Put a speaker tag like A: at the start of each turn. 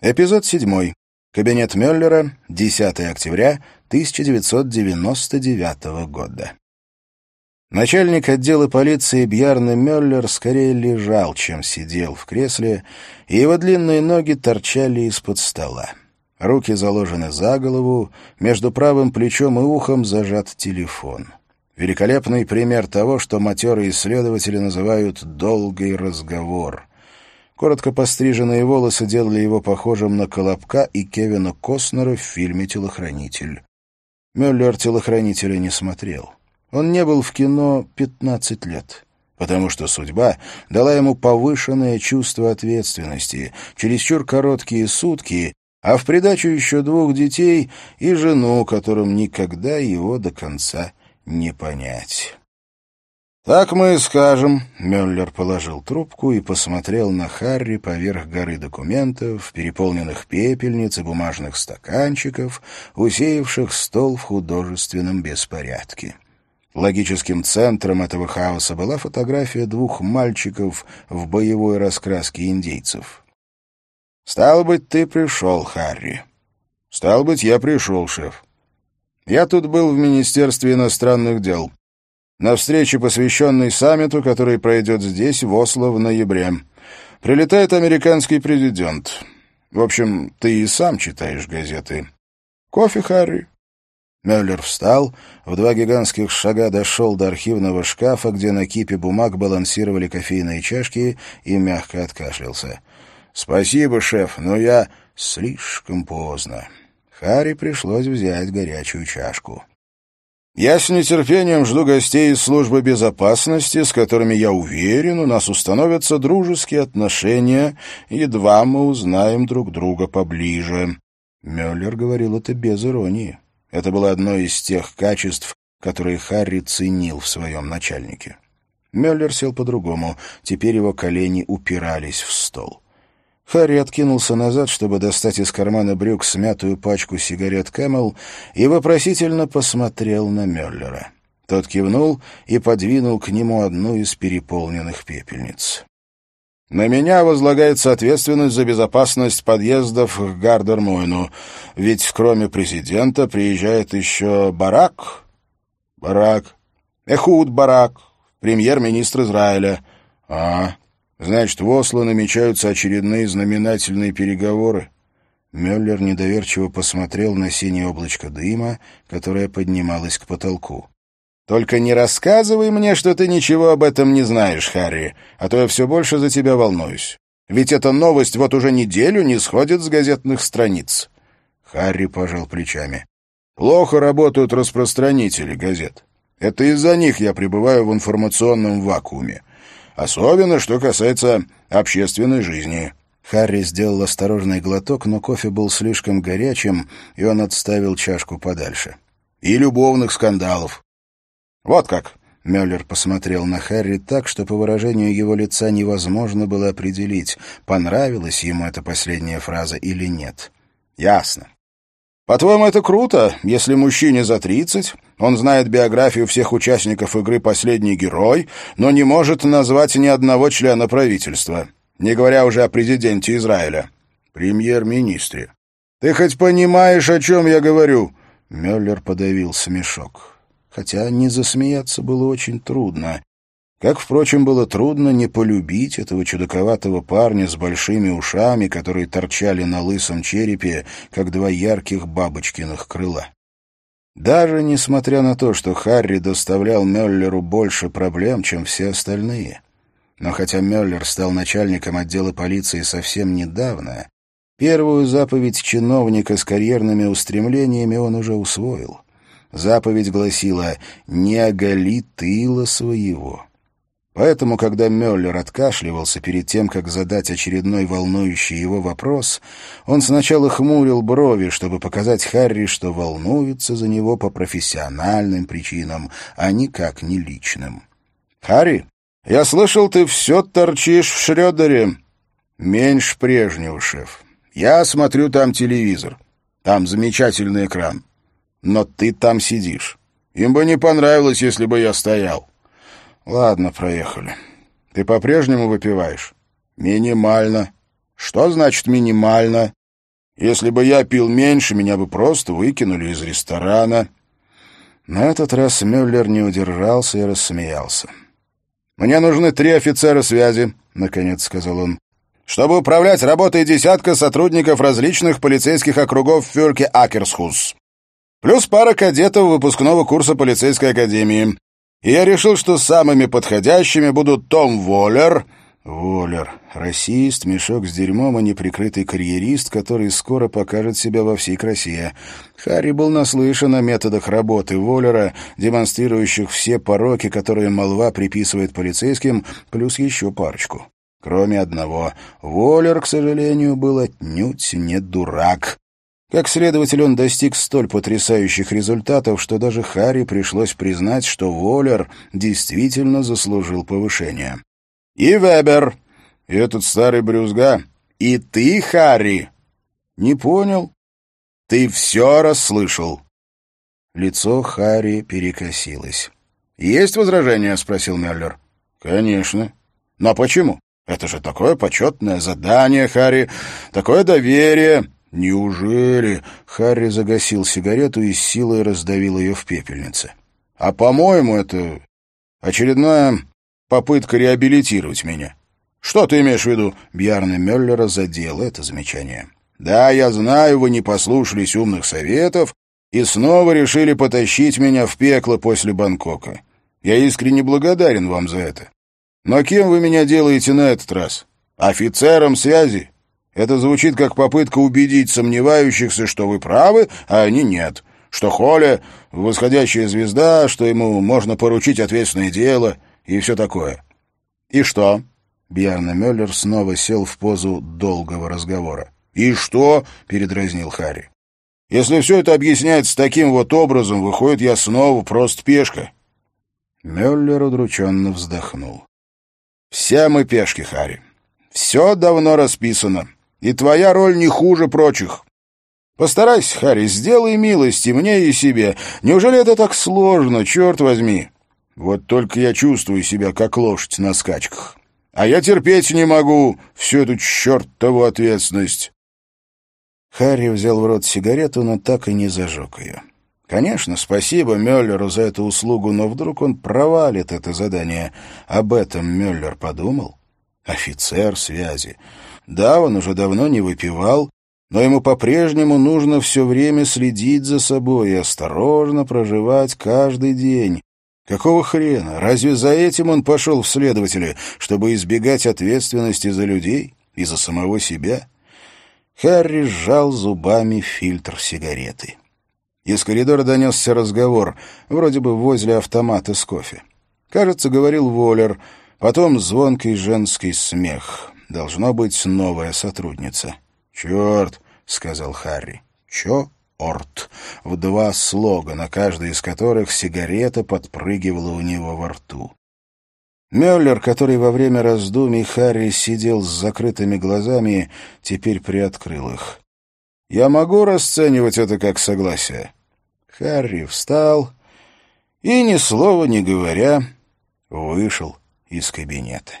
A: Эпизод 7. Кабинет Мюллера, 10 октября 1999 года. Начальник отдела полиции Бьярны Мюллер скорее лежал, чем сидел в кресле, и его длинные ноги торчали из-под стола. Руки заложены за голову, между правым плечом и ухом зажат телефон. Великолепный пример того, что матерые исследователи называют «долгий разговор». Коротко постриженные волосы делали его похожим на Колобка и Кевина Костнера в фильме «Телохранитель». Мюллер «Телохранителя» не смотрел. Он не был в кино 15 лет, потому что судьба дала ему повышенное чувство ответственности, чересчур короткие сутки, а в придачу еще двух детей и жену, которым никогда его до конца не понять. «Так мы и скажем», — Мюллер положил трубку и посмотрел на Харри поверх горы документов, переполненных пепельниц и бумажных стаканчиков, усеявших стол в художественном беспорядке. Логическим центром этого хаоса была фотография двух мальчиков в боевой раскраске индейцев. «Стало быть, ты пришел, Харри». «Стало быть, я пришел, шеф. Я тут был в Министерстве иностранных дел» на встрече, посвященной саммиту, который пройдет здесь, в Осло, в ноябре. Прилетает американский президент. В общем, ты и сам читаешь газеты. Кофе, Харри?» Мюллер встал, в два гигантских шага дошел до архивного шкафа, где на кипе бумаг балансировали кофейные чашки, и мягко откашлялся. «Спасибо, шеф, но я...» «Слишком поздно». Харри пришлось взять горячую чашку. Я с нетерпением жду гостей из службы безопасности, с которыми, я уверен, у нас установятся дружеские отношения, едва мы узнаем друг друга поближе». Мюллер говорил это без иронии. Это было одно из тех качеств, которые Харри ценил в своем начальнике. Мюллер сел по-другому, теперь его колени упирались в стол. Харри откинулся назад, чтобы достать из кармана брюк смятую пачку сигарет «Camel» и вопросительно посмотрел на Мюллера. Тот кивнул и подвинул к нему одну из переполненных пепельниц. «На меня возлагается ответственность за безопасность подъездов к Гардермойну, ведь кроме президента приезжает еще Барак, Барак, Эхуд Барак, премьер-министр Израиля. А, Значит, в Осло намечаются очередные знаменательные переговоры. Мюллер недоверчиво посмотрел на синее облачко дыма, которое поднималось к потолку. «Только не рассказывай мне, что ты ничего об этом не знаешь, Харри, а то я все больше за тебя волнуюсь. Ведь эта новость вот уже неделю не сходит с газетных страниц». Харри пожал плечами. «Плохо работают распространители газет. Это из-за них я пребываю в информационном вакууме. Особенно, что касается общественной жизни». Харри сделал осторожный глоток, но кофе был слишком горячим, и он отставил чашку подальше. «И любовных скандалов». «Вот как!» — Мюллер посмотрел на Харри так, что по выражению его лица невозможно было определить, понравилась ему эта последняя фраза или нет. «Ясно. По-твоему, это круто, если мужчине за тридцать, он знает биографию всех участников игры «Последний герой», но не может назвать ни одного члена правительства, не говоря уже о президенте Израиля, премьер-министре. Ты хоть понимаешь, о чем я говорю?» Мюллер подавил смешок. Хотя не засмеяться было очень трудно. Как, впрочем, было трудно не полюбить этого чудаковатого парня с большими ушами, которые торчали на лысом черепе, как два ярких бабочкиных крыла. Даже несмотря на то, что Харри доставлял Мюллеру больше проблем, чем все остальные. Но хотя Мюллер стал начальником отдела полиции совсем недавно, первую заповедь чиновника с карьерными устремлениями он уже усвоил. Заповедь гласила «Не оголи тыла своего». Поэтому, когда Мюллер откашливался перед тем, как задать очередной волнующий его вопрос, он сначала хмурил брови, чтобы показать Харри, что волнуется за него по профессиональным причинам, а никак не личным. «Харри, я слышал, ты все торчишь в Шрёдере». «Меньше прежнего, шеф. Я смотрю там телевизор. Там замечательный экран. Но ты там сидишь. Им бы не понравилось, если бы я стоял». Ладно, проехали. Ты по-прежнему выпиваешь? Минимально. Что значит минимально? Если бы я пил меньше, меня бы просто выкинули из ресторана». На этот раз Мюллер не удержался и рассмеялся. «Мне нужны три офицера связи», — наконец сказал он, «чтобы управлять работой десятка сотрудников различных полицейских округов Фюрке Акерсхус. Плюс пара кадетов выпускного курса полицейской академии. И я решил, что самыми подходящими будут Том Воллер, Воллер, расист, мешок с дерьмом и неприкрытый карьерист, который скоро покажет себя во всей красе. Харри был наслышан о методах работы Воллера, демонстрирующих все пороки, которые молва приписывает полицейским, плюс еще парочку. Кроме одного, Воллер, к сожалению, был отнюдь не дурак. Как следователь, он достиг столь потрясающих результатов, что даже Харри пришлось признать, что Воллер действительно заслужил повышение. И Вебер. И этот старый брюзга. И ты, Харри. Не понял? Ты все расслышал. Лицо Харри перекосилось. «Есть возражения?» — спросил Меллер. «Конечно. Но почему? Это же такое почетное задание, Харри, такое доверие». «Неужели?» — Харри загасил сигарету и с силой раздавил ее в пепельнице. «А, по-моему, это очередное попытка реабилитировать меня. Что ты имеешь в виду? Бьярна Мюллера задел это замечание. Да, я знаю, вы не послушались умных советов и снова решили потащить меня в пекло после Бангкока. Я искренне благодарен вам за это. Но кем вы меня делаете на этот раз? Офицером связи? Это звучит как попытка убедить сомневающихся, что вы правы, а они нет. Что Холли — восходящая звезда, что ему можно поручить ответственное дело — и все такое. И что? Бьярна Мюллер снова сел в позу долгого разговора. «И что?» — передразнил Харри. «Если все это объясняется таким вот образом, выходит, я снова просто пешка». Мюллер удрученно вздохнул. «Все мы пешки, Харри. Все давно расписано, и твоя роль не хуже прочих. Постарайся, Харри, сделай милости мне и себе. Неужели это так сложно, черт возьми?» Вот только я чувствую себя как лошадь на скачках. А я терпеть не могу всю эту чертову ответственность. Харри взял в рот сигарету, но так и не зажег ее. Конечно, спасибо Мюллеру за эту услугу, но вдруг он провалит это задание. Об этом Мюллер подумал. Офицер связи. Да, он уже давно не выпивал, но ему по-прежнему нужно все время следить за собой и осторожно проживать каждый день, Какого хрена? Разве за этим он пошел в следователи, чтобы избегать ответственности за людей и за самого себя? Харри сжал зубами фильтр сигареты. Из коридора донесся разговор, вроде бы возле автомата с кофе. Кажется, говорил Воллер, потом звонкий женский смех. Должно быть новая сотрудница. «Черт!» — сказал Харри. «Чё?» «Орт» в два слога, на каждый из которых сигарета подпрыгивала у него во рту. Мюллер, который во время раздумий Харри сидел с закрытыми глазами, теперь приоткрыл их. «Я могу расценивать это как согласие?» Харри встал и, ни слова не говоря, вышел из кабинета.